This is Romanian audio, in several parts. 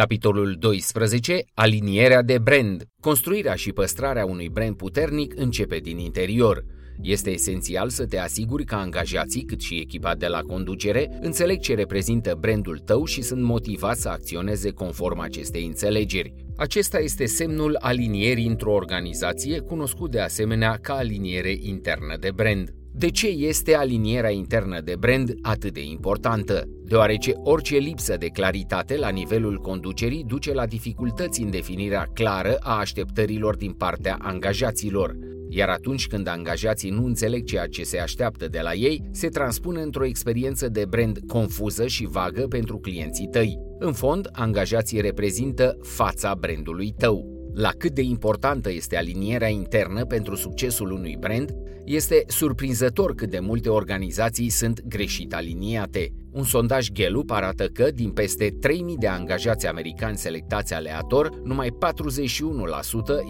Capitolul 12. Alinierea de brand. Construirea și păstrarea unui brand puternic începe din interior. Este esențial să te asiguri că angajații, cât și echipa de la conducere, înțeleg ce reprezintă brandul tău și sunt motivați să acționeze conform acestei înțelegeri. Acesta este semnul alinierii într-o organizație, cunoscut de asemenea ca aliniere internă de brand. De ce este alinierea internă de brand atât de importantă? Deoarece orice lipsă de claritate la nivelul conducerii duce la dificultăți în definirea clară a așteptărilor din partea angajaților. Iar atunci când angajații nu înțeleg ceea ce se așteaptă de la ei, se transpune într-o experiență de brand confuză și vagă pentru clienții tăi. În fond, angajații reprezintă fața brandului tău. La cât de importantă este alinierea internă pentru succesul unui brand, este surprinzător cât de multe organizații sunt greșit aliniate. Un sondaj Gallup arată că, din peste 3000 de angajați americani selectați aleator, numai 41%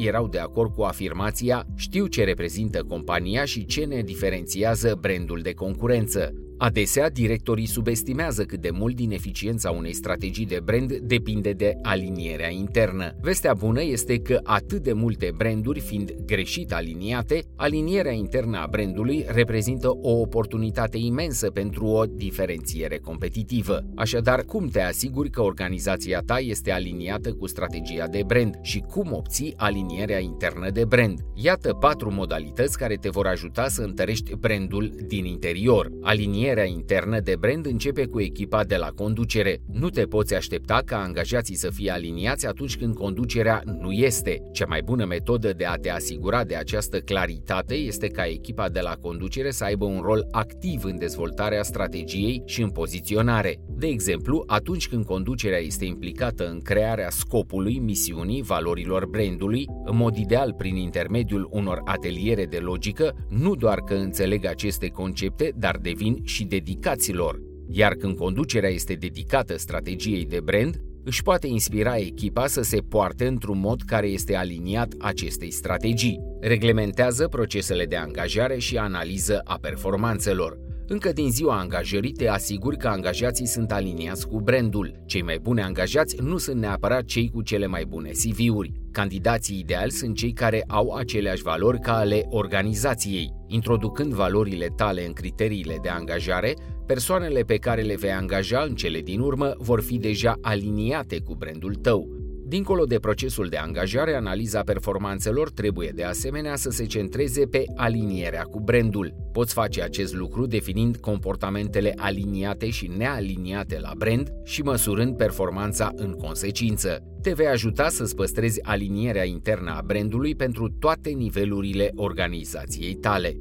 erau de acord cu afirmația știu ce reprezintă compania și ce ne diferențiază brandul de concurență. Adesea, directorii subestimează cât de mult din eficiența unei strategii de brand depinde de alinierea internă. Vestea bună este că atât de multe branduri fiind greșit aliniate, alinierea internă a brandului reprezintă o oportunitate imensă pentru o diferențiere competitivă. Așadar, cum te asiguri că organizația ta este aliniată cu strategia de brand și cum obții alinierea internă de brand? Iată patru modalități care te vor ajuta să întărești brandul din interior. Alinierea Alinierea internă de brand începe cu echipa de la conducere. Nu te poți aștepta ca angajații să fie aliniați atunci când conducerea nu este. Cea mai bună metodă de a te asigura de această claritate este ca echipa de la conducere să aibă un rol activ în dezvoltarea strategiei și în poziționare. De exemplu, atunci când conducerea este implicată în crearea scopului, misiunii, valorilor brandului, în mod ideal prin intermediul unor ateliere de logică, nu doar că înțeleg aceste concepte, dar devin și și dedicaților, iar când conducerea este dedicată strategiei de brand, își poate inspira echipa să se poarte într-un mod care este aliniat acestei strategii. Reglementează procesele de angajare și analiză a performanțelor. Încă din ziua angajării te asiguri că angajații sunt aliniați cu brandul. Cei mai buni angajați nu sunt neapărat cei cu cele mai bune CV-uri. Candidații ideali sunt cei care au aceleași valori ca ale organizației. Introducând valorile tale în criteriile de angajare, persoanele pe care le vei angaja în cele din urmă vor fi deja aliniate cu brandul tău. Dincolo de procesul de angajare, analiza performanțelor trebuie de asemenea să se centreze pe alinierea cu brandul. Poți face acest lucru definind comportamentele aliniate și nealiniate la brand și măsurând performanța în consecință. Te vei ajuta să-ți păstrezi alinierea internă a brandului pentru toate nivelurile organizației tale.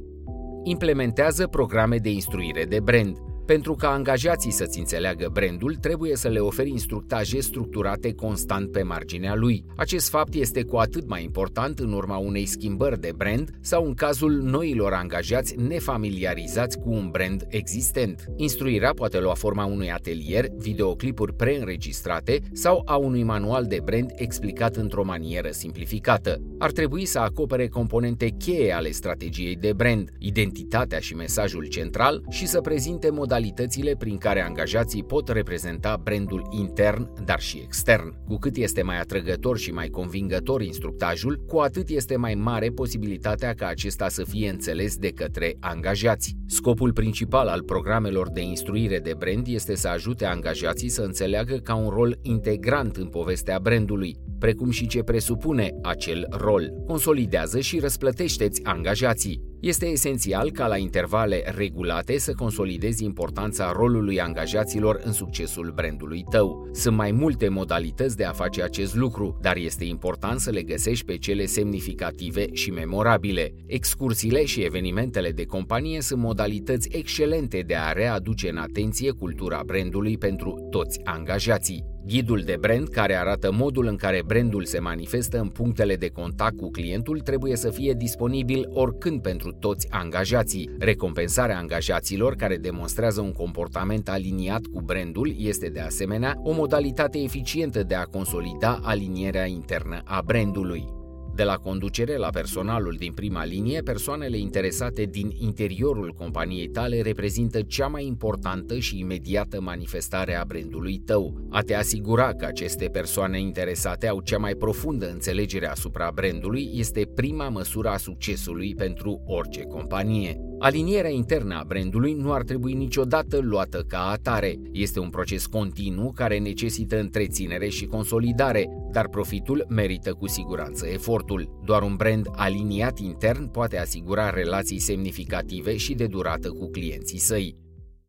Implementează programe de instruire de brand. Pentru ca angajații să-ți înțeleagă brandul, trebuie să le oferi instructaje structurate constant pe marginea lui. Acest fapt este cu atât mai important în urma unei schimbări de brand sau în cazul noilor angajați nefamiliarizați cu un brand existent. Instruirea poate lua forma unui atelier, videoclipuri preînregistrate sau a unui manual de brand explicat într-o manieră simplificată. Ar trebui să acopere componente cheie ale strategiei de brand, identitatea și mesajul central și să prezinte modalități modalitățile prin care angajații pot reprezenta brandul intern, dar și extern. Cu cât este mai atrăgător și mai convingător instructajul, cu atât este mai mare posibilitatea ca acesta să fie înțeles de către angajați. Scopul principal al programelor de instruire de brand este să ajute angajații să înțeleagă ca un rol integrant în povestea brandului, precum și ce presupune acel rol. Consolidează și răsplătește-ți angajații. Este esențial ca la intervale regulate să consolidezi importanța rolului angajaților în succesul brandului tău. Sunt mai multe modalități de a face acest lucru, dar este important să le găsești pe cele semnificative și memorabile. Excursiile și evenimentele de companie sunt modalități excelente de a readuce în atenție cultura brandului pentru toți angajații. Ghidul de brand, care arată modul în care brandul se manifestă în punctele de contact cu clientul, trebuie să fie disponibil oricând pentru toți angajații. Recompensarea angajaților care demonstrează un comportament aliniat cu brandul este de asemenea o modalitate eficientă de a consolida alinierea internă a brandului. De la conducere la personalul din prima linie, persoanele interesate din interiorul companiei tale reprezintă cea mai importantă și imediată manifestare a brandului tău. A te asigura că aceste persoane interesate au cea mai profundă înțelegere asupra brandului este prima măsură a succesului pentru orice companie. Alinierea internă a brandului nu ar trebui niciodată luată ca atare. Este un proces continuu care necesită întreținere și consolidare, dar profitul merită cu siguranță efortul. Doar un brand aliniat intern poate asigura relații semnificative și de durată cu clienții săi.